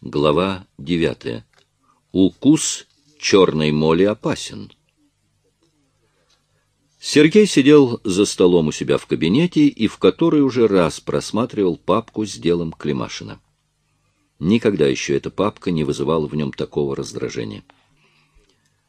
Глава девятая. Укус черной моли опасен. Сергей сидел за столом у себя в кабинете и в который уже раз просматривал папку с делом Климашина. Никогда еще эта папка не вызывала в нем такого раздражения.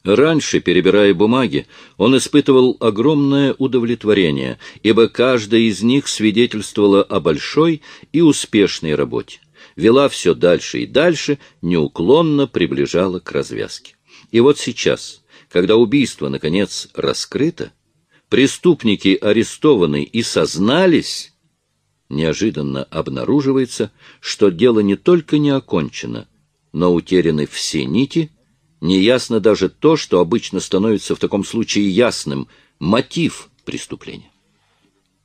Раньше, перебирая бумаги, он испытывал огромное удовлетворение, ибо каждая из них свидетельствовала о большой и успешной работе, вела все дальше и дальше, неуклонно приближала к развязке. И вот сейчас, когда убийство, наконец, раскрыто, преступники арестованы и сознались, неожиданно обнаруживается, что дело не только не окончено, но утеряны все нити, неясно даже то, что обычно становится в таком случае ясным — мотив преступления.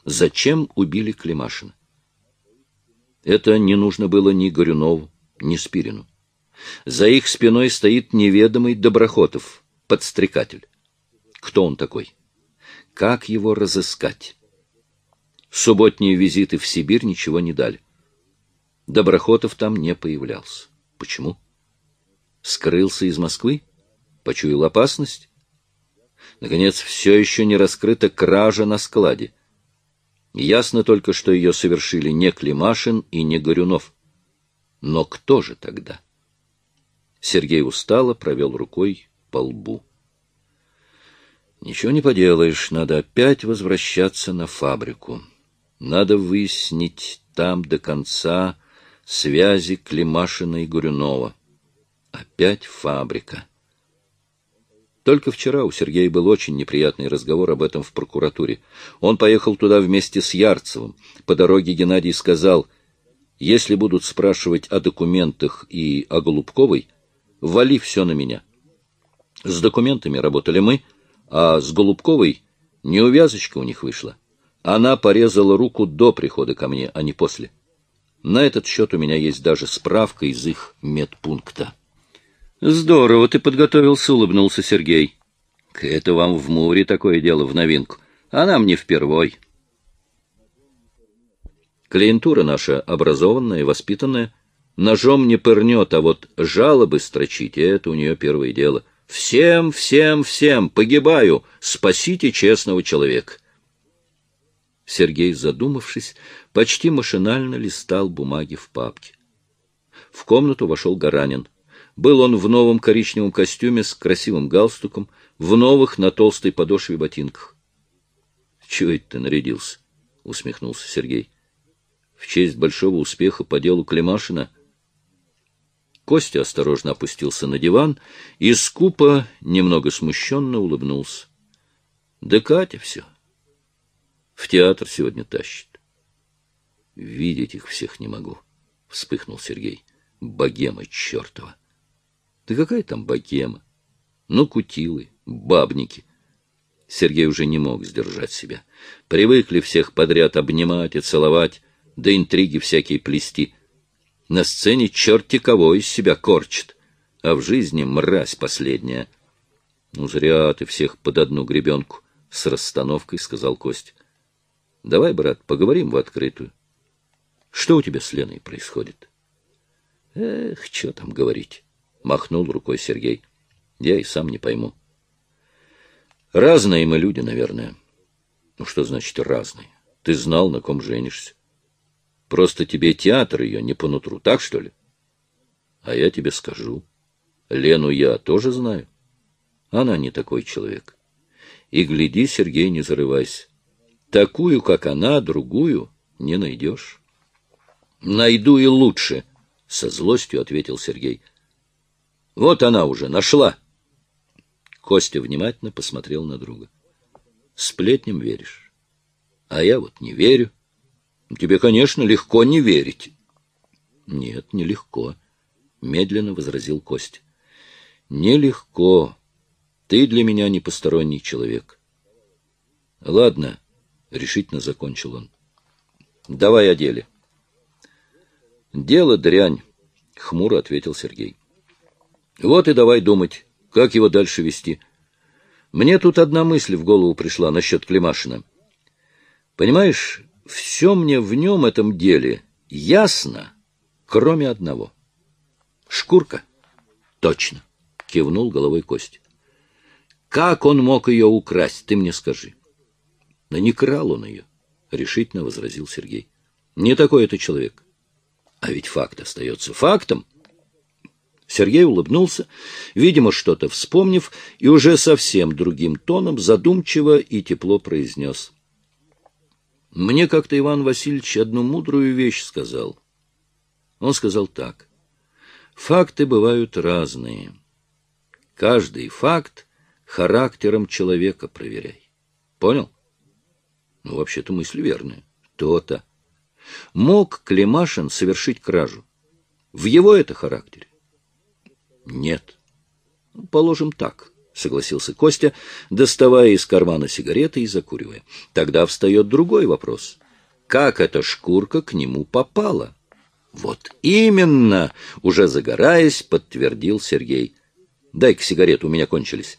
Зачем убили Климашина? Это не нужно было ни Горюнову, ни Спирину. За их спиной стоит неведомый Доброхотов, подстрекатель. Кто он такой? Как его разыскать? Субботние визиты в Сибирь ничего не дали. Доброхотов там не появлялся. Почему? Скрылся из Москвы? Почуял опасность? Наконец, все еще не раскрыта кража на складе. Ясно только, что ее совершили не Климашин и не Горюнов. Но кто же тогда? Сергей устало провел рукой по лбу. Ничего не поделаешь, надо опять возвращаться на фабрику. Надо выяснить там до конца связи Климашина и Горюнова. Опять фабрика. Только вчера у Сергея был очень неприятный разговор об этом в прокуратуре. Он поехал туда вместе с Ярцевым. По дороге Геннадий сказал, если будут спрашивать о документах и о Голубковой, вали все на меня. С документами работали мы, а с Голубковой неувязочка у них вышла. Она порезала руку до прихода ко мне, а не после. На этот счет у меня есть даже справка из их медпункта. Здорово ты подготовился, улыбнулся Сергей. Это вам в море такое дело в новинку, а нам не впервой. Клиентура наша образованная, воспитанная, ножом не пырнет, а вот жалобы строчить — это у нее первое дело. Всем, всем, всем, погибаю, спасите честного человека. Сергей, задумавшись, почти машинально листал бумаги в папке. В комнату вошел Гаранин. Был он в новом коричневом костюме с красивым галстуком, в новых на толстой подошве ботинках. — Чего это ты нарядился? — усмехнулся Сергей. — В честь большого успеха по делу Климашина? Костя осторожно опустился на диван и скупо, немного смущенно улыбнулся. — Да Катя все. В театр сегодня тащит. Видеть их всех не могу, — вспыхнул Сергей. Богема чертова. Да какая там богема? Ну, кутилы, бабники. Сергей уже не мог сдержать себя. Привыкли всех подряд обнимать и целовать, да интриги всякие плести. На сцене черти кого из себя корчит, а в жизни мразь последняя. Ну, зря ты всех под одну гребенку, — с расстановкой сказал Кость. Давай, брат, поговорим в открытую. Что у тебя с Леной происходит? Эх, что там говорить, махнул рукой Сергей. Я и сам не пойму. Разные мы люди, наверное. Ну что значит разные? Ты знал, на ком женишься. Просто тебе театр ее не по нутру, так что ли? А я тебе скажу. Лену я тоже знаю. Она не такой человек. И гляди, Сергей, не зарывайся. Такую, как она, другую не найдешь. Найду и лучше, — со злостью ответил Сергей. Вот она уже нашла. Костя внимательно посмотрел на друга. Сплетням веришь? А я вот не верю. Тебе, конечно, легко не верить. Нет, нелегко, — медленно возразил Костя. Нелегко. Ты для меня не посторонний человек. Ладно, решительно закончил он. Давай о деле. Дело дрянь, хмуро ответил Сергей. Вот и давай думать, как его дальше вести. Мне тут одна мысль в голову пришла насчет Климашина. Понимаешь, все мне в нем этом деле ясно, кроме одного. Шкурка? Точно, кивнул головой Кость. Как он мог ее украсть, ты мне скажи. Да не крал он ее, решительно возразил Сергей. Не такой это человек. А ведь факт остается фактом. Сергей улыбнулся, видимо, что-то вспомнив, и уже совсем другим тоном задумчиво и тепло произнес. Мне как-то Иван Васильевич одну мудрую вещь сказал. Он сказал так. Факты бывают разные. Каждый факт характером человека проверяй. Понял? Ну, вообще-то мысль верная. То-то. Мог Климашин совершить кражу? В его это характере? Нет. Положим так, согласился Костя, доставая из кармана сигареты и закуривая. Тогда встает другой вопрос. Как эта шкурка к нему попала? Вот именно, уже загораясь, подтвердил Сергей. Дай-ка сигарету, у меня кончились.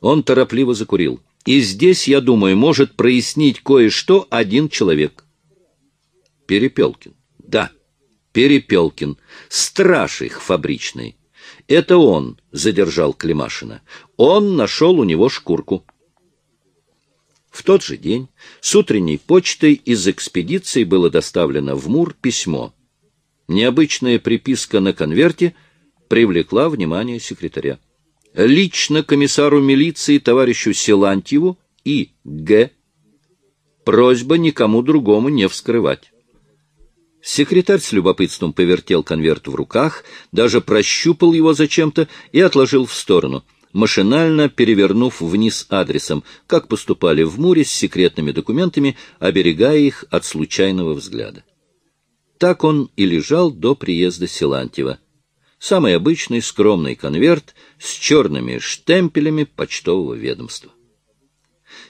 Он торопливо закурил. И здесь, я думаю, может прояснить кое-что один человек. Перепелкин. Да, Перепелкин. Страж их фабричный. Это он задержал Климашина. Он нашел у него шкурку. В тот же день с утренней почтой из экспедиции было доставлено в Мур письмо. Необычная приписка на конверте привлекла внимание секретаря. Лично комиссару милиции товарищу Силантьеву и Г. Просьба никому другому не вскрывать. Секретарь с любопытством повертел конверт в руках, даже прощупал его зачем-то и отложил в сторону, машинально перевернув вниз адресом, как поступали в Муре с секретными документами, оберегая их от случайного взгляда. Так он и лежал до приезда Силантьева. Самый обычный скромный конверт с черными штемпелями почтового ведомства.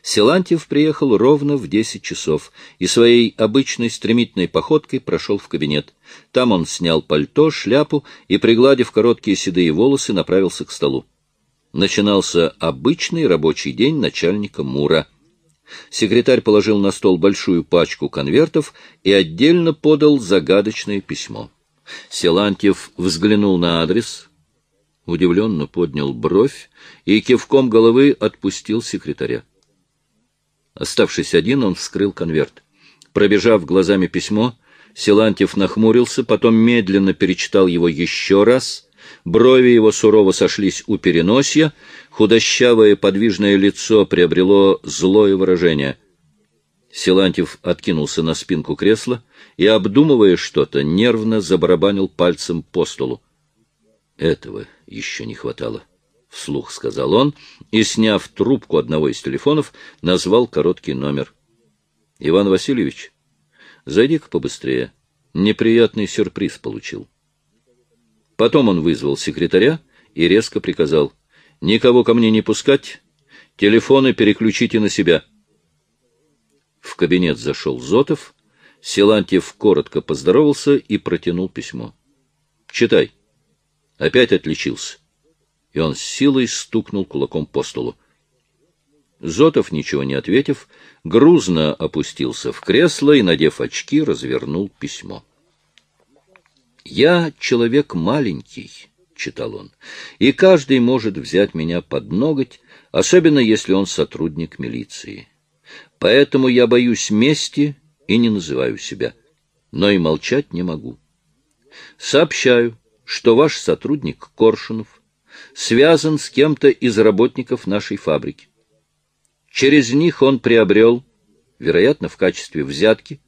Силантьев приехал ровно в десять часов и своей обычной стремительной походкой прошел в кабинет. Там он снял пальто, шляпу и, пригладив короткие седые волосы, направился к столу. Начинался обычный рабочий день начальника МУРа. Секретарь положил на стол большую пачку конвертов и отдельно подал загадочное письмо. Силантьев взглянул на адрес, удивленно поднял бровь и кивком головы отпустил секретаря. Оставшись один, он вскрыл конверт. Пробежав глазами письмо, Силантьев нахмурился, потом медленно перечитал его еще раз. Брови его сурово сошлись у переносья, худощавое подвижное лицо приобрело злое выражение. Силантьев откинулся на спинку кресла и, обдумывая что-то, нервно забарабанил пальцем по столу. Этого еще не хватало вслух сказал он и, сняв трубку одного из телефонов, назвал короткий номер. Иван Васильевич, зайди-ка побыстрее. Неприятный сюрприз получил. Потом он вызвал секретаря и резко приказал: никого ко мне не пускать, телефоны переключите на себя. В кабинет зашел Зотов. Силантьев коротко поздоровался и протянул письмо. Читай. Опять отличился и он с силой стукнул кулаком по столу. Зотов, ничего не ответив, грузно опустился в кресло и, надев очки, развернул письмо. «Я человек маленький», — читал он, — «и каждый может взять меня под ноготь, особенно если он сотрудник милиции. Поэтому я боюсь мести и не называю себя, но и молчать не могу. Сообщаю, что ваш сотрудник Коршунов — связан с кем-то из работников нашей фабрики. Через них он приобрел, вероятно, в качестве взятки,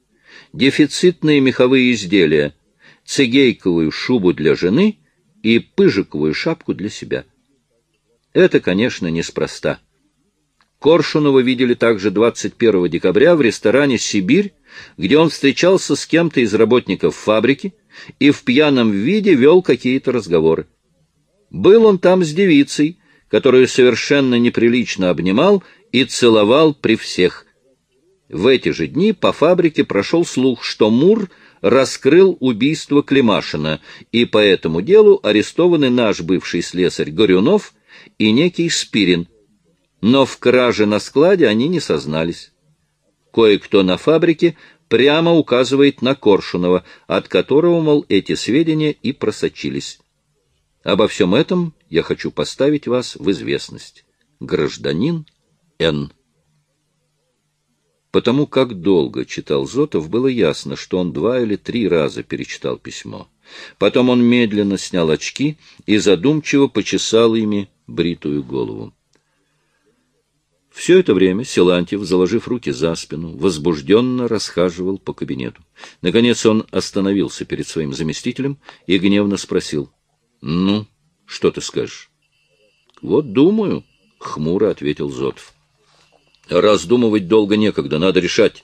дефицитные меховые изделия, цигейковую шубу для жены и пыжиковую шапку для себя. Это, конечно, неспроста. Коршунова видели также 21 декабря в ресторане «Сибирь», где он встречался с кем-то из работников фабрики и в пьяном виде вел какие-то разговоры. Был он там с девицей, которую совершенно неприлично обнимал и целовал при всех. В эти же дни по фабрике прошел слух, что Мур раскрыл убийство Климашина, и по этому делу арестованы наш бывший слесарь Горюнов и некий Спирин. Но в краже на складе они не сознались. Кое-кто на фабрике прямо указывает на Коршунова, от которого, мол, эти сведения и просочились. Обо всем этом я хочу поставить вас в известность. Гражданин Н. Потому как долго читал Зотов, было ясно, что он два или три раза перечитал письмо. Потом он медленно снял очки и задумчиво почесал ими бритую голову. Все это время Силантьев, заложив руки за спину, возбужденно расхаживал по кабинету. Наконец он остановился перед своим заместителем и гневно спросил. — Ну, что ты скажешь? — Вот думаю, — хмуро ответил Зотов. Раздумывать долго некогда, надо решать.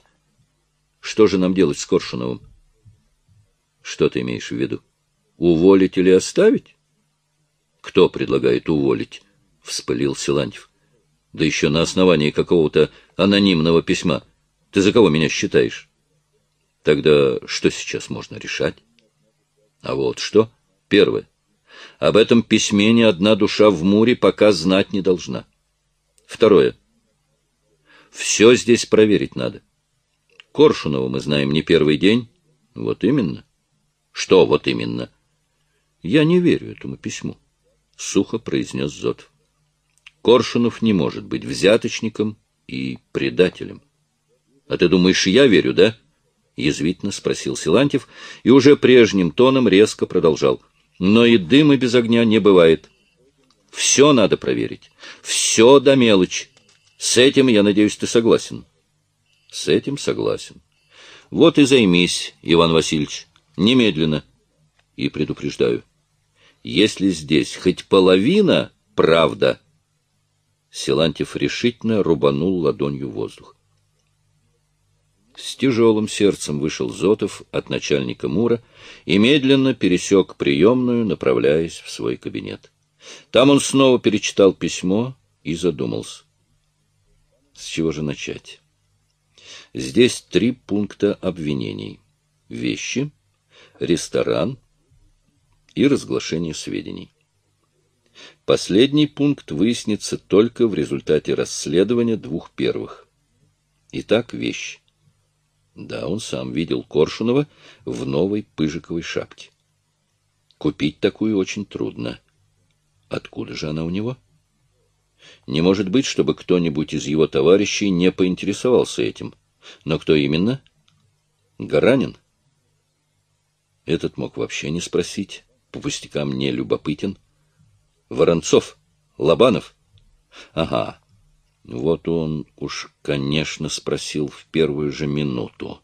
Что же нам делать с Коршуновым? Что ты имеешь в виду? Уволить или оставить? Кто предлагает уволить? Вспылил Силантьев. Да еще на основании какого-то анонимного письма. Ты за кого меня считаешь? Тогда что сейчас можно решать? А вот что. Первое. Об этом письме ни одна душа в Муре пока знать не должна. Второе. Все здесь проверить надо. Коршунова мы знаем не первый день. Вот именно. Что вот именно? Я не верю этому письму, — сухо произнес Зотов. Коршунов не может быть взяточником и предателем. — А ты думаешь, я верю, да? — язвительно спросил Силантьев и уже прежним тоном резко продолжал. — Но и дыма без огня не бывает. Все надо проверить. Все до мелочи. С этим, я надеюсь, ты согласен? С этим согласен. Вот и займись, Иван Васильевич, немедленно. И предупреждаю, если здесь хоть половина правда, Силантьев решительно рубанул ладонью воздух. С тяжелым сердцем вышел Зотов от начальника Мура и медленно пересек приемную, направляясь в свой кабинет. Там он снова перечитал письмо и задумался. С чего же начать? Здесь три пункта обвинений. Вещи, ресторан и разглашение сведений. Последний пункт выяснится только в результате расследования двух первых. Итак, вещи. Да, он сам видел Коршунова в новой пыжиковой шапке. Купить такую очень трудно. Откуда же она у него? — не может быть, чтобы кто-нибудь из его товарищей не поинтересовался этим. Но кто именно? Гаранин? Этот мог вообще не спросить. По пустякам не любопытен. Воронцов? Лобанов? Ага. Вот он уж, конечно, спросил в первую же минуту.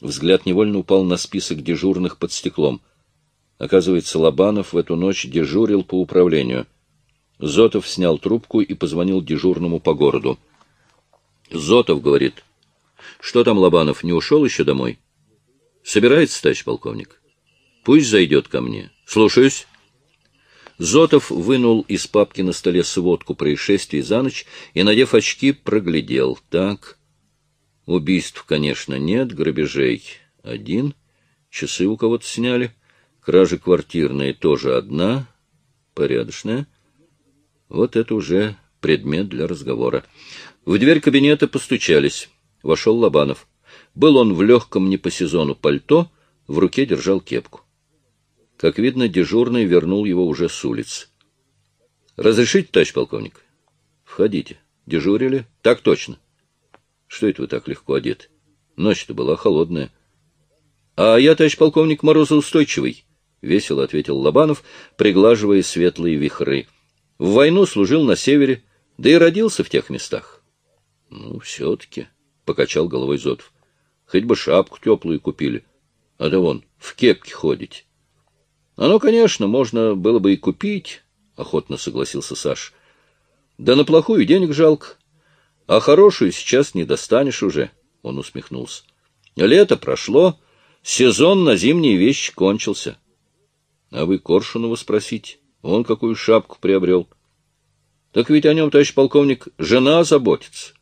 Взгляд невольно упал на список дежурных под стеклом. Оказывается, Лобанов в эту ночь дежурил по управлению — Зотов снял трубку и позвонил дежурному по городу. Зотов говорит, что там Лобанов, не ушел еще домой? Собирается, товарищ полковник? Пусть зайдет ко мне. Слушаюсь. Зотов вынул из папки на столе сводку происшествий за ночь и, надев очки, проглядел. Так, убийств, конечно, нет, грабежей один, часы у кого-то сняли, кражи квартирные тоже одна, порядочная. Вот это уже предмет для разговора. В дверь кабинета постучались. Вошел Лобанов. Был он в легком не по сезону пальто, в руке держал кепку. Как видно, дежурный вернул его уже с улиц. — Разрешите, товарищ полковник? — Входите. Дежурили? — Так точно. — Что это вы так легко одеты? Ночь-то была холодная. — А я, товарищ полковник, морозоустойчивый, — весело ответил Лобанов, приглаживая светлые вихры. — в войну служил на севере, да и родился в тех местах. — Ну, все-таки, — покачал головой Зотов, — хоть бы шапку теплую купили, а да вон, в кепке ходить. — Ну, конечно, можно было бы и купить, — охотно согласился Саш. — Да на плохую денег жалко, а хорошую сейчас не достанешь уже, — он усмехнулся. — Лето прошло, сезон на зимние вещи кончился. — А вы Коршунова спросите. Он какую шапку приобрел. Так ведь о нем, товарищ полковник, жена заботится.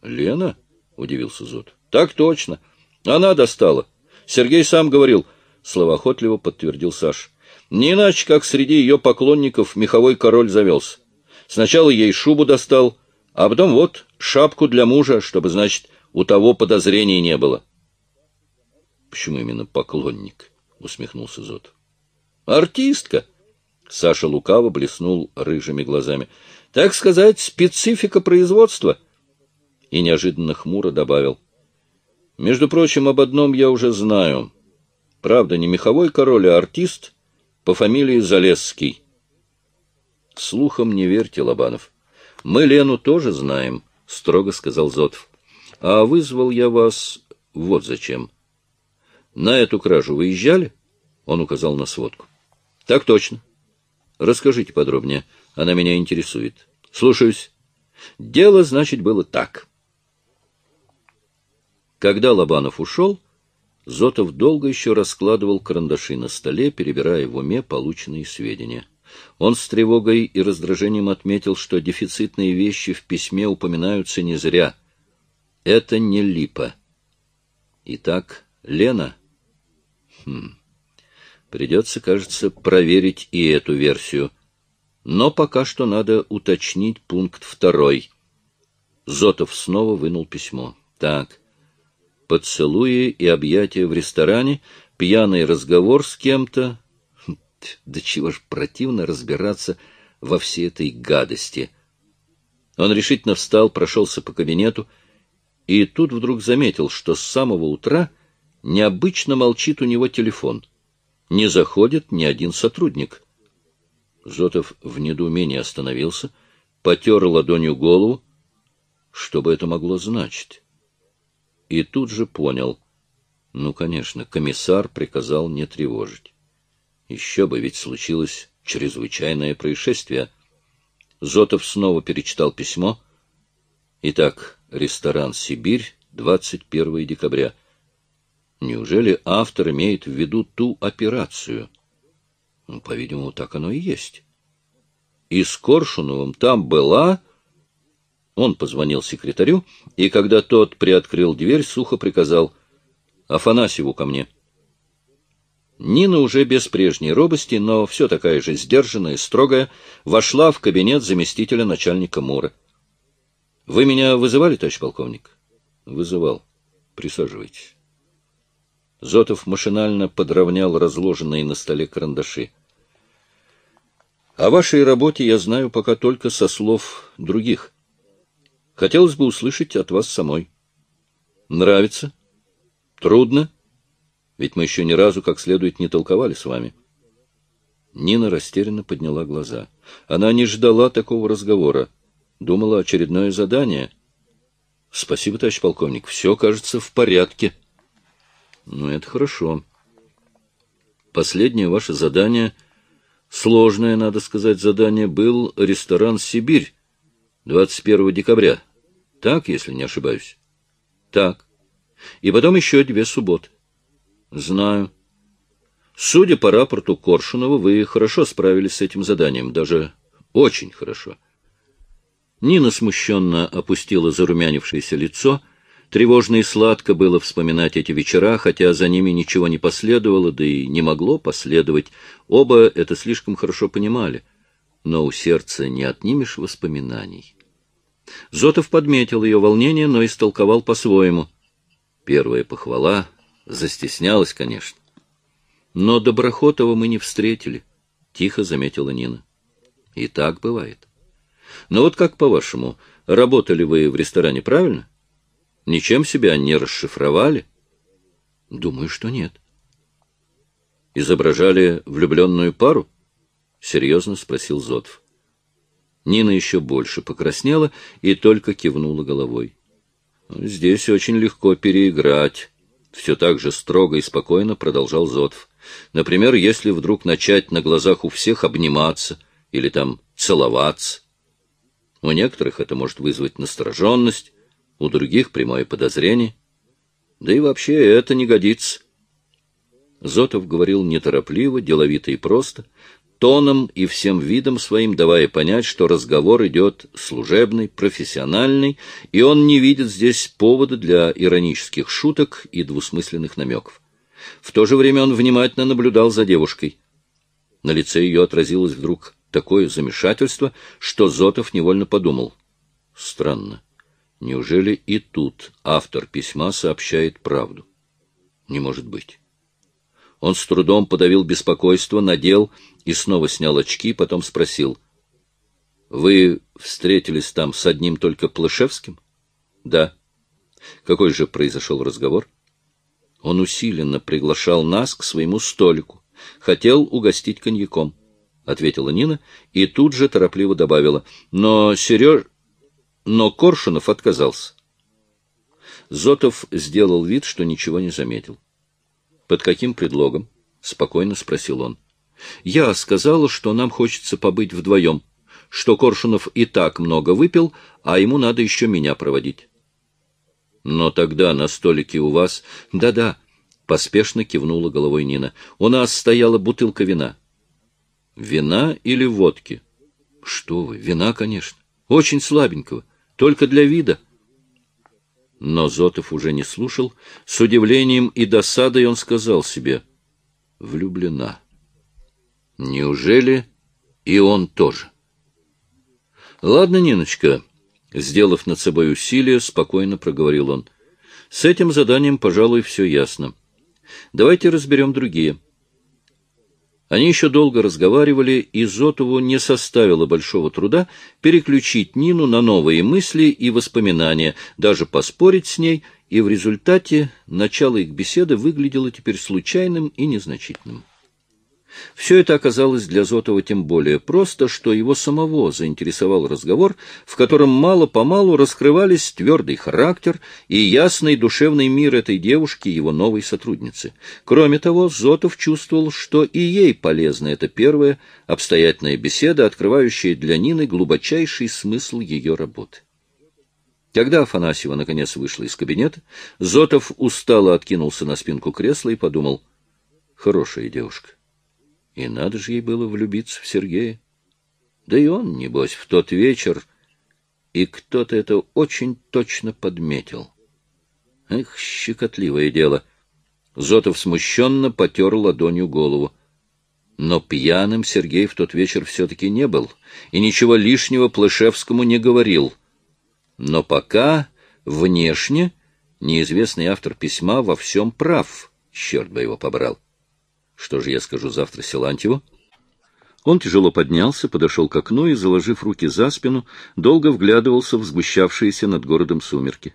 Лена? — удивился Зод. Так точно. Она достала. Сергей сам говорил, — словоохотливо подтвердил Саш. Не иначе, как среди ее поклонников меховой король завелся. Сначала ей шубу достал, а потом вот шапку для мужа, чтобы, значит, у того подозрений не было. — Почему именно поклонник? — усмехнулся Зод. Артистка. Саша лукаво блеснул рыжими глазами. Так сказать, специфика производства. И неожиданно хмуро добавил. Между прочим, об одном я уже знаю. Правда, не меховой король, а артист по фамилии Залесский. Слухом не верьте, Лобанов. Мы Лену тоже знаем, — строго сказал Зотов. А вызвал я вас вот зачем. На эту кражу выезжали? Он указал на сводку. Так точно. Расскажите подробнее. Она меня интересует. Слушаюсь. Дело, значит, было так. Когда Лобанов ушел, Зотов долго еще раскладывал карандаши на столе, перебирая в уме полученные сведения. Он с тревогой и раздражением отметил, что дефицитные вещи в письме упоминаются не зря. Это не липа. Итак, Лена... Хм... Придется, кажется, проверить и эту версию. Но пока что надо уточнить пункт второй. Зотов снова вынул письмо. Так, поцелуи и объятия в ресторане, пьяный разговор с кем-то, да чего ж противно разбираться во всей этой гадости. Он решительно встал, прошелся по кабинету, и тут вдруг заметил, что с самого утра необычно молчит у него телефон. Не заходит ни один сотрудник. Зотов в недоумении остановился, потер ладонью голову. Что бы это могло значить? И тут же понял. Ну, конечно, комиссар приказал не тревожить. Еще бы, ведь случилось чрезвычайное происшествие. Зотов снова перечитал письмо. Итак, ресторан «Сибирь», 21 декабря. Неужели автор имеет в виду ту операцию? Ну, по-видимому, так оно и есть. И с Коршуновым там была... Он позвонил секретарю, и когда тот приоткрыл дверь, сухо приказал «Афанасьеву ко мне». Нина уже без прежней робости, но все такая же сдержанная строгая, вошла в кабинет заместителя начальника МУРа. — Вы меня вызывали, товарищ полковник? — Вызывал. Присаживайтесь. Зотов машинально подровнял разложенные на столе карандаши. — О вашей работе я знаю пока только со слов других. Хотелось бы услышать от вас самой. — Нравится? — Трудно? — ведь мы еще ни разу как следует не толковали с вами. Нина растерянно подняла глаза. Она не ждала такого разговора. Думала очередное задание. — Спасибо, товарищ полковник. Все, кажется, в порядке. — Ну, это хорошо. Последнее ваше задание, сложное, надо сказать, задание, был ресторан «Сибирь» 21 декабря. Так, если не ошибаюсь? Так. И потом еще две субботы. Знаю. Судя по рапорту Коршунова, вы хорошо справились с этим заданием, даже очень хорошо. Нина смущенно опустила зарумянившееся лицо. Тревожно и сладко было вспоминать эти вечера, хотя за ними ничего не последовало, да и не могло последовать. Оба это слишком хорошо понимали. Но у сердца не отнимешь воспоминаний. Зотов подметил ее волнение, но истолковал по-своему. Первая похвала Застеснялась, конечно. Но Доброхотова мы не встретили, — тихо заметила Нина. И так бывает. Но вот как по-вашему, работали вы в ресторане правильно? Ничем себя не расшифровали? Думаю, что нет. Изображали влюбленную пару? Серьезно спросил Зотов. Нина еще больше покраснела и только кивнула головой. Здесь очень легко переиграть, все так же строго и спокойно продолжал Зотов. Например, если вдруг начать на глазах у всех обниматься или там целоваться. У некоторых это может вызвать настороженность, у других прямое подозрение. Да и вообще это не годится. Зотов говорил неторопливо, деловито и просто, тоном и всем видом своим давая понять, что разговор идет служебный, профессиональный, и он не видит здесь повода для иронических шуток и двусмысленных намеков. В то же время он внимательно наблюдал за девушкой. На лице ее отразилось вдруг такое замешательство, что Зотов невольно подумал. Странно. Неужели и тут автор письма сообщает правду? Не может быть. Он с трудом подавил беспокойство, надел и снова снял очки, потом спросил. — Вы встретились там с одним только Плышевским? — Да. — Какой же произошел разговор? Он усиленно приглашал нас к своему столику. Хотел угостить коньяком, — ответила Нина и тут же торопливо добавила. Но Сереж... Но Коршунов отказался. Зотов сделал вид, что ничего не заметил. — Под каким предлогом? — спокойно спросил он. — Я сказала, что нам хочется побыть вдвоем, что Коршунов и так много выпил, а ему надо еще меня проводить. — Но тогда на столике у вас... Да — поспешно кивнула головой Нина. — У нас стояла бутылка вина. — Вина или водки? — Что вы, вина, конечно. Очень слабенького. Только для вида. Но Зотов уже не слушал. С удивлением и досадой он сказал себе. — Влюблена. Неужели и он тоже? — Ладно, Ниночка, — сделав над собой усилие, спокойно проговорил он. — С этим заданием, пожалуй, все ясно. — Давайте разберем другие. Они еще долго разговаривали, и Зотову не составило большого труда переключить Нину на новые мысли и воспоминания, даже поспорить с ней, и в результате начало их беседы выглядело теперь случайным и незначительным. Все это оказалось для Зотова тем более просто, что его самого заинтересовал разговор, в котором мало-помалу раскрывались твердый характер и ясный душевный мир этой девушки, его новой сотрудницы. Кроме того, Зотов чувствовал, что и ей полезна эта первая обстоятельная беседа, открывающая для Нины глубочайший смысл ее работы. Когда Афанасьева наконец вышла из кабинета, Зотов устало откинулся на спинку кресла и подумал, «Хорошая девушка. И надо же ей было влюбиться в Сергея. Да и он, небось, в тот вечер, и кто-то это очень точно подметил. Эх, щекотливое дело. Зотов смущенно потер ладонью голову. Но пьяным Сергей в тот вечер все-таки не был, и ничего лишнего Плышевскому не говорил. Но пока внешне неизвестный автор письма во всем прав, черт бы его побрал. Что же я скажу завтра Силантьеву? Он тяжело поднялся, подошел к окну и, заложив руки за спину, долго вглядывался в сгущавшиеся над городом сумерки.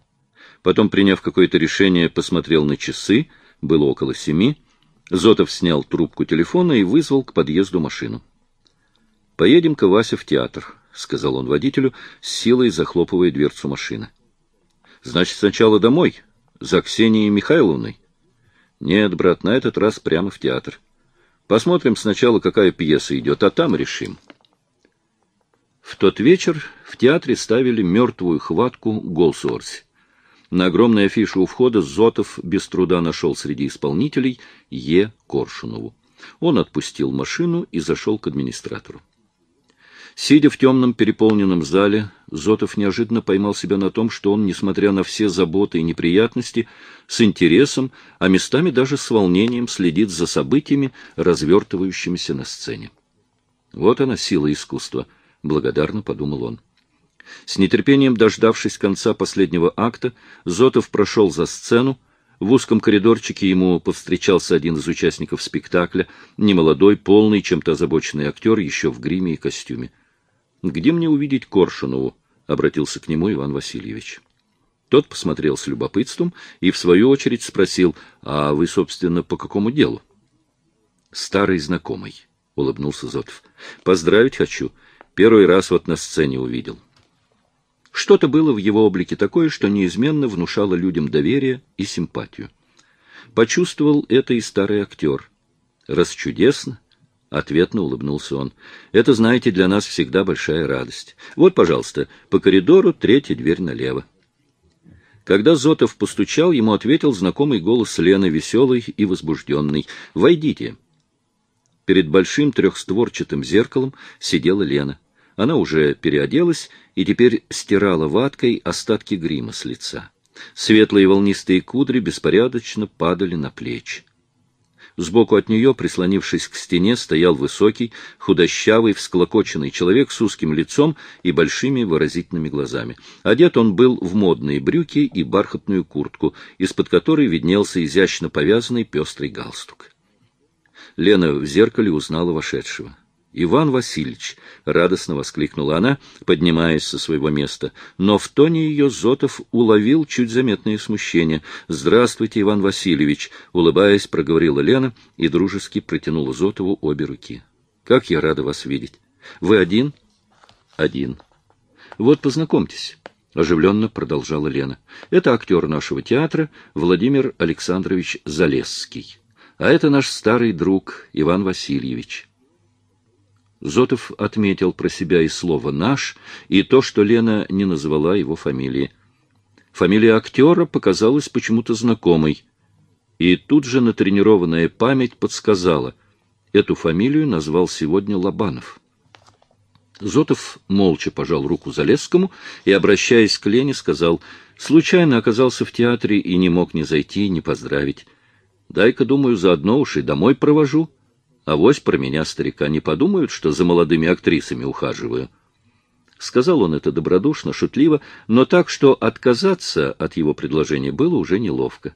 Потом, приняв какое-то решение, посмотрел на часы, было около семи. Зотов снял трубку телефона и вызвал к подъезду машину. — Поедем-ка, Вася, в театр, — сказал он водителю, с силой захлопывая дверцу машины. — Значит, сначала домой, за Ксенией Михайловной. Нет, брат, на этот раз прямо в театр. Посмотрим сначала, какая пьеса идет, а там решим. В тот вечер в театре ставили мертвую хватку Голсуорси. На огромной афише у входа Зотов без труда нашел среди исполнителей Е. Коршунову. Он отпустил машину и зашел к администратору. Сидя в темном переполненном зале, Зотов неожиданно поймал себя на том, что он, несмотря на все заботы и неприятности, с интересом, а местами даже с волнением следит за событиями, развертывающимися на сцене. Вот она, сила искусства, — благодарно подумал он. С нетерпением дождавшись конца последнего акта, Зотов прошел за сцену, в узком коридорчике ему повстречался один из участников спектакля, немолодой, полный, чем-то озабоченный актер, еще в гриме и костюме. Где мне увидеть Коршунову? — обратился к нему Иван Васильевич. Тот посмотрел с любопытством и, в свою очередь, спросил, а вы, собственно, по какому делу? — Старый знакомый, — улыбнулся Зотов. — Поздравить хочу. Первый раз вот на сцене увидел. Что-то было в его облике такое, что неизменно внушало людям доверие и симпатию. Почувствовал это и старый актер. Расчудесно, — ответно улыбнулся он. — Это, знаете, для нас всегда большая радость. Вот, пожалуйста, по коридору третья дверь налево. Когда Зотов постучал, ему ответил знакомый голос Лены, веселый и возбужденный. — Войдите. Перед большим трехстворчатым зеркалом сидела Лена. Она уже переоделась и теперь стирала ваткой остатки грима с лица. Светлые волнистые кудри беспорядочно падали на плечи. Сбоку от нее, прислонившись к стене, стоял высокий, худощавый, всклокоченный человек с узким лицом и большими выразительными глазами. Одет он был в модные брюки и бархатную куртку, из-под которой виднелся изящно повязанный пестрый галстук. Лена в зеркале узнала вошедшего. «Иван Васильевич!» — радостно воскликнула она, поднимаясь со своего места. Но в тоне ее Зотов уловил чуть заметное смущение. «Здравствуйте, Иван Васильевич!» — улыбаясь, проговорила Лена и дружески протянула Зотову обе руки. «Как я рада вас видеть! Вы один?» «Один. Вот познакомьтесь». — оживленно продолжала Лена. — Это актер нашего театра Владимир Александрович Залесский. А это наш старый друг Иван Васильевич. Зотов отметил про себя и слово «наш», и то, что Лена не назвала его фамилии. Фамилия актера показалась почему-то знакомой. И тут же натренированная память подсказала. Эту фамилию назвал сегодня Лобанов. Зотов молча пожал руку Залесскому и, обращаясь к Лене, сказал, «Случайно оказался в театре и не мог ни зайти, ни поздравить. Дай-ка, думаю, заодно уж и домой провожу. А вось про меня, старика, не подумают, что за молодыми актрисами ухаживаю». Сказал он это добродушно, шутливо, но так, что отказаться от его предложения было уже неловко.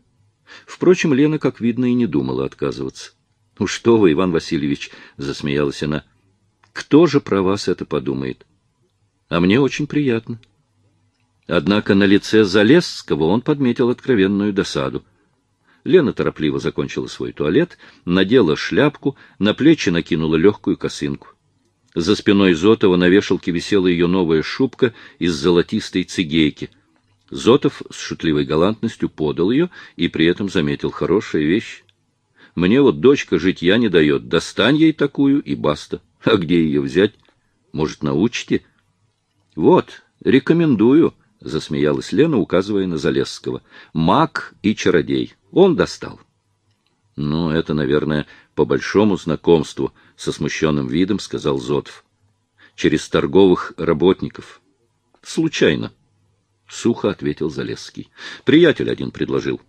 Впрочем, Лена, как видно, и не думала отказываться. — Ну что вы, Иван Васильевич, — засмеялась она, — кто же про вас это подумает? А мне очень приятно. Однако на лице Залесского он подметил откровенную досаду. Лена торопливо закончила свой туалет, надела шляпку, на плечи накинула легкую косынку. За спиной Зотова на вешалке висела ее новая шубка из золотистой цигейки. Зотов с шутливой галантностью подал ее и при этом заметил хорошая вещь. Мне вот дочка житья не дает, достань ей такую и баста. А где ее взять? Может, научите? — Вот, рекомендую, — засмеялась Лена, указывая на Залесского. — Маг и чародей. Он достал. — Ну, это, наверное, по большому знакомству, — со смущенным видом сказал Зотов. — Через торговых работников. — Случайно. — сухо ответил Залесский. — Приятель один предложил.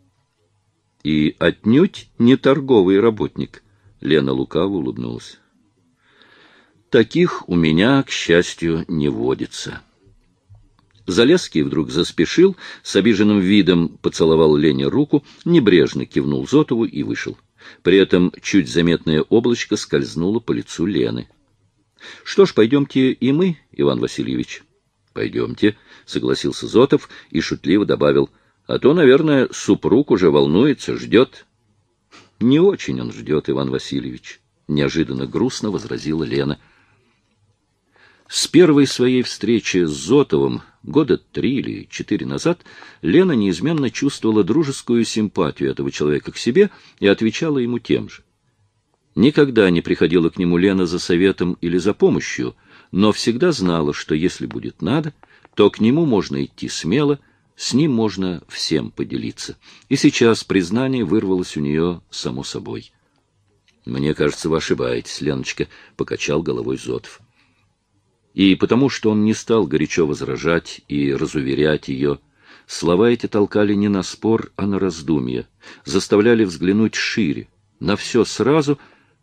— И отнюдь не торговый работник. Лена лукаво улыбнулась. Таких у меня, к счастью, не водится. Залезский вдруг заспешил, с обиженным видом поцеловал Лене руку, небрежно кивнул Зотову и вышел. При этом чуть заметное облачко скользнуло по лицу Лены. — Что ж, пойдемте и мы, Иван Васильевич. — Пойдемте, — согласился Зотов и шутливо добавил. — А то, наверное, супруг уже волнуется, ждет. — Не очень он ждет, Иван Васильевич, — неожиданно грустно возразила Лена. — с первой своей встречи с Зотовым года три или четыре назад Лена неизменно чувствовала дружескую симпатию этого человека к себе и отвечала ему тем же. Никогда не приходила к нему Лена за советом или за помощью, но всегда знала, что если будет надо, то к нему можно идти смело, с ним можно всем поделиться. И сейчас признание вырвалось у нее само собой. — Мне кажется, вы ошибаетесь, Леночка, — покачал головой Зотов и потому что он не стал горячо возражать и разуверять ее, слова эти толкали не на спор, а на раздумье, заставляли взглянуть шире, на все сразу,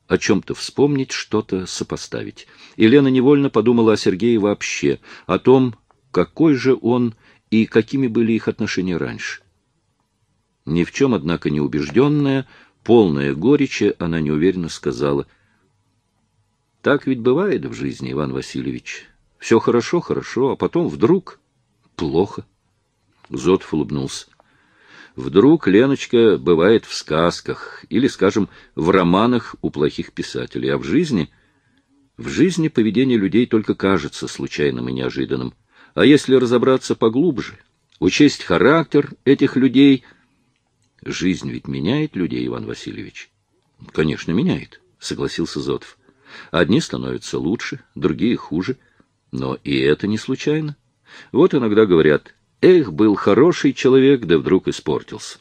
о чем-то вспомнить, что-то сопоставить. И Лена невольно подумала о Сергее вообще, о том, какой же он и какими были их отношения раньше. Ни в чем, однако, не убежденная, полная горечи, она неуверенно сказала — так ведь бывает в жизни, Иван Васильевич. Все хорошо, хорошо, а потом вдруг плохо. Зотов улыбнулся. Вдруг, Леночка, бывает в сказках или, скажем, в романах у плохих писателей, а в жизни... В жизни поведение людей только кажется случайным и неожиданным. А если разобраться поглубже, учесть характер этих людей... Жизнь ведь меняет людей, Иван Васильевич. Конечно, меняет, согласился Зотов. Одни становятся лучше, другие хуже. Но и это не случайно. Вот иногда говорят, эх, был хороший человек, да вдруг испортился.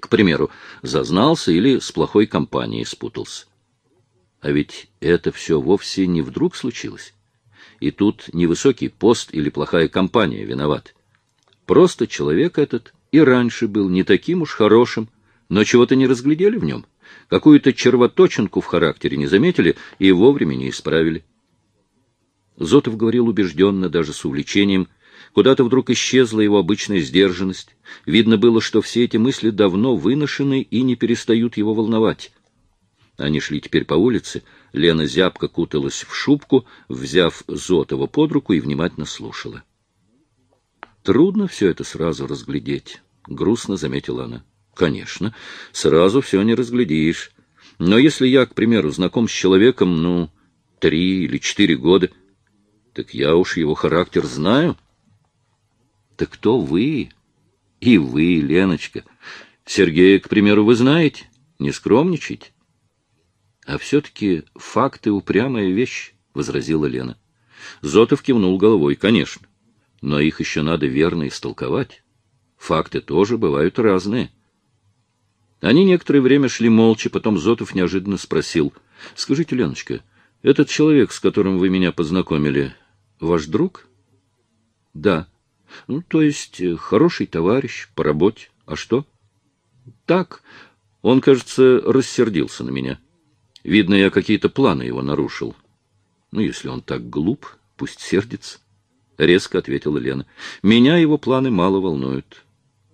К примеру, зазнался или с плохой компанией спутался. А ведь это все вовсе не вдруг случилось. И тут невысокий пост или плохая компания виноват. Просто человек этот и раньше был не таким уж хорошим, но чего-то не разглядели в нем. Какую-то червоточинку в характере не заметили и вовремя не исправили. Зотов говорил убежденно, даже с увлечением. Куда-то вдруг исчезла его обычная сдержанность. Видно было, что все эти мысли давно выношены и не перестают его волновать. Они шли теперь по улице. Лена зябко куталась в шубку, взяв Зотова под руку и внимательно слушала. Трудно все это сразу разглядеть, — грустно заметила она. — Конечно, сразу все не разглядишь. Но если я, к примеру, знаком с человеком, ну, три или четыре года, так я уж его характер знаю. — Так кто вы? И вы, Леночка. Сергея, к примеру, вы знаете? Не скромничайте. — А все-таки факты — упрямая вещь, — возразила Лена. Зотов кивнул головой. — Конечно но их еще надо верно истолковать. Факты тоже бывают разные. Они некоторое время шли молча, потом Зотов неожиданно спросил. — Скажите, Леночка, этот человек, с которым вы меня познакомили, ваш друг? — Да. Ну, то есть, э, хороший товарищ по работе. А что? — Так. Он, кажется, рассердился на меня. Видно, я какие-то планы его нарушил. Ну, если он так глуп, пусть сердится. — резко ответила Лена. — Меня его планы мало волнуют.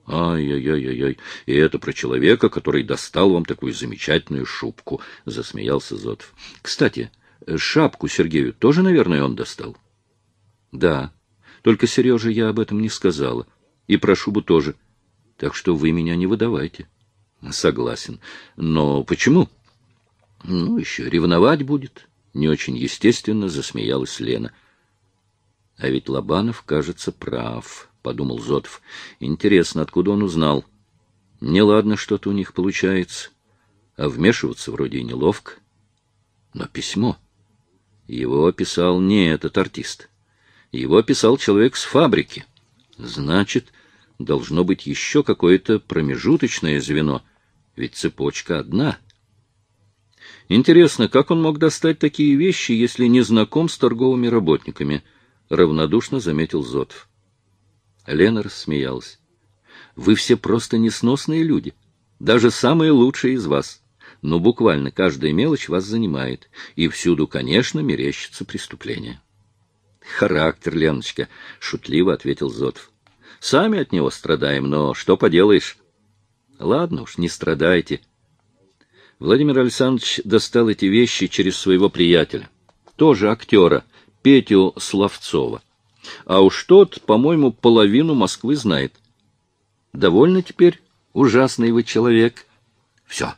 «Ай-яй-яй-яй, и это про человека, который достал вам такую замечательную шубку», — засмеялся Зотов. «Кстати, шапку Сергею тоже, наверное, он достал?» «Да, только Сереже я об этом не сказала. И про шубу тоже. Так что вы меня не выдавайте». «Согласен. Но почему?» «Ну, еще ревновать будет». Не очень естественно засмеялась Лена. А ведь Лобанов, кажется, прав, — подумал Зотов. Интересно, откуда он узнал? Неладно что-то у них получается. А вмешиваться вроде и неловко. Но письмо. Его писал не этот артист. Его писал человек с фабрики. Значит, должно быть еще какое-то промежуточное звено, ведь цепочка одна. Интересно, как он мог достать такие вещи, если не знаком с торговыми работниками —— равнодушно заметил Зотов. Лена рассмеялась. — Вы все просто несносные люди, даже самые лучшие из вас. Но буквально каждая мелочь вас занимает, и всюду, конечно, мерещится преступление. — Характер, Леночка, — шутливо ответил Зотов. — Сами от него страдаем, но что поделаешь? — Ладно уж, не страдайте. Владимир Александрович достал эти вещи через своего приятеля, тоже актера, — Петю Словцова. А уж тот, по-моему, половину Москвы знает. Довольно теперь? Ужасный вы человек. Все,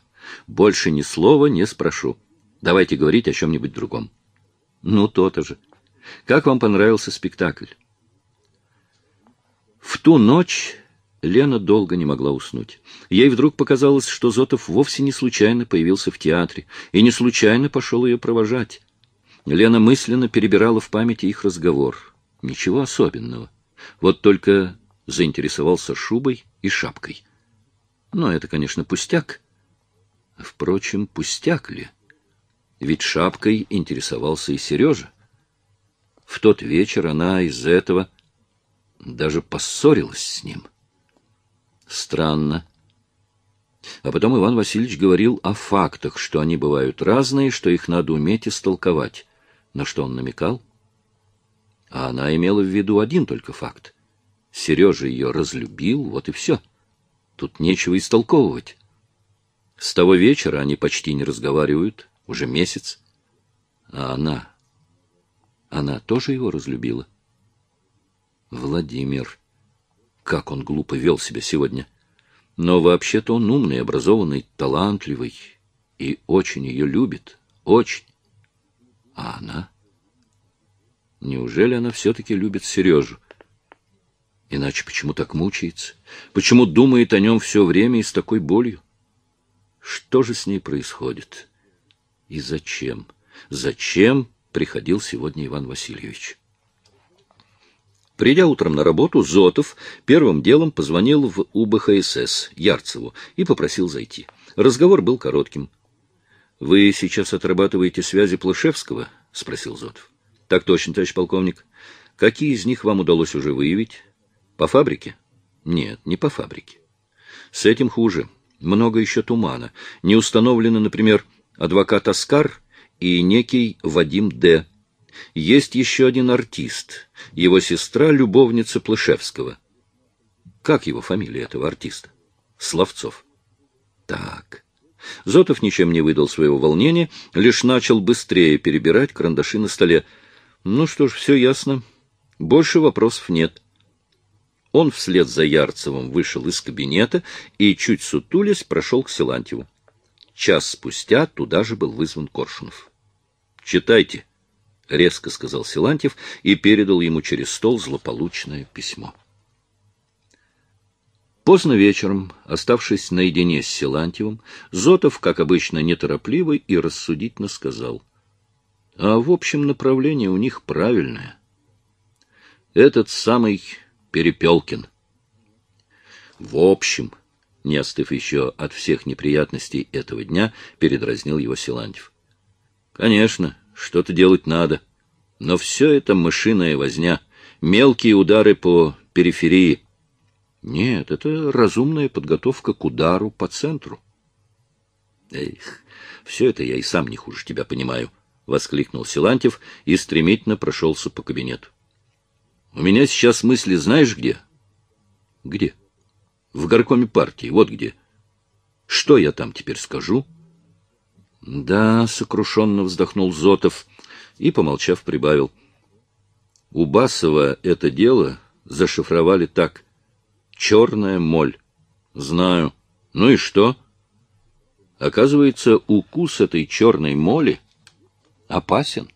больше ни слова не спрошу. Давайте говорить о чем-нибудь другом. Ну, то-то же. Как вам понравился спектакль? В ту ночь Лена долго не могла уснуть. Ей вдруг показалось, что Зотов вовсе не случайно появился в театре и не случайно пошел ее провожать. Лена мысленно перебирала в памяти их разговор. Ничего особенного. Вот только заинтересовался шубой и шапкой. Но это, конечно, пустяк. Впрочем, пустяк ли? Ведь шапкой интересовался и Сережа. В тот вечер она из-за этого даже поссорилась с ним. Странно. А потом Иван Васильевич говорил о фактах, что они бывают разные, что их надо уметь истолковать. На что он намекал? А она имела в виду один только факт. Сережа ее разлюбил, вот и все. Тут нечего истолковывать. С того вечера они почти не разговаривают, уже месяц. А она... Она тоже его разлюбила? Владимир. Как он глупо вел себя сегодня. Но вообще-то он умный, образованный, талантливый и очень ее любит. Очень. А она? Неужели она все-таки любит Сережу? Иначе почему так мучается? Почему думает о нем все время и с такой болью? Что же с ней происходит? И зачем? Зачем приходил сегодня Иван Васильевич? Придя утром на работу, Зотов первым делом позвонил в УБХСС Ярцеву и попросил зайти. Разговор был коротким. Вы сейчас отрабатываете связи Плашевского? — спросил Зотов. — Так точно, товарищ полковник. Какие из них вам удалось уже выявить? По фабрике? Нет, не по фабрике. С этим хуже. Много еще тумана. Не установлены, например, адвокат Оскар и некий Вадим Д. Есть еще один артист, его сестра — любовница Плышевского. Как его фамилия этого артиста? Словцов. Так. Зотов ничем не выдал своего волнения, лишь начал быстрее перебирать карандаши на столе. Ну что ж, все ясно. Больше вопросов нет. Он вслед за Ярцевым вышел из кабинета и, чуть сутулясь, прошел к Силантьеву. Час спустя туда же был вызван Коршунов. — Читайте, — резко сказал Силантьев и передал ему через стол злополучное письмо. Поздно вечером, оставшись наедине с Силантьевым, Зотов, как обычно, неторопливый и рассудительно сказал. — А в общем направление у них правильное. Этот самый Перепелкин. В общем, не остыв еще от всех неприятностей этого дня, передразнил его Силантьев. Конечно, что-то делать надо. Но все это мышиная возня, мелкие удары по периферии. Нет, это разумная подготовка к удару по центру. Эх, все это я и сам не хуже тебя понимаю, — воскликнул Силантьев и стремительно прошелся по кабинету. У меня сейчас мысли знаешь где? Где? В горкоме партии, вот где. Что я там теперь скажу? Да, сокрушенно вздохнул Зотов и, помолчав, прибавил. У Басова это дело зашифровали так. Черная моль. Знаю. Ну и что? Оказывается, укус этой черной моли опасен.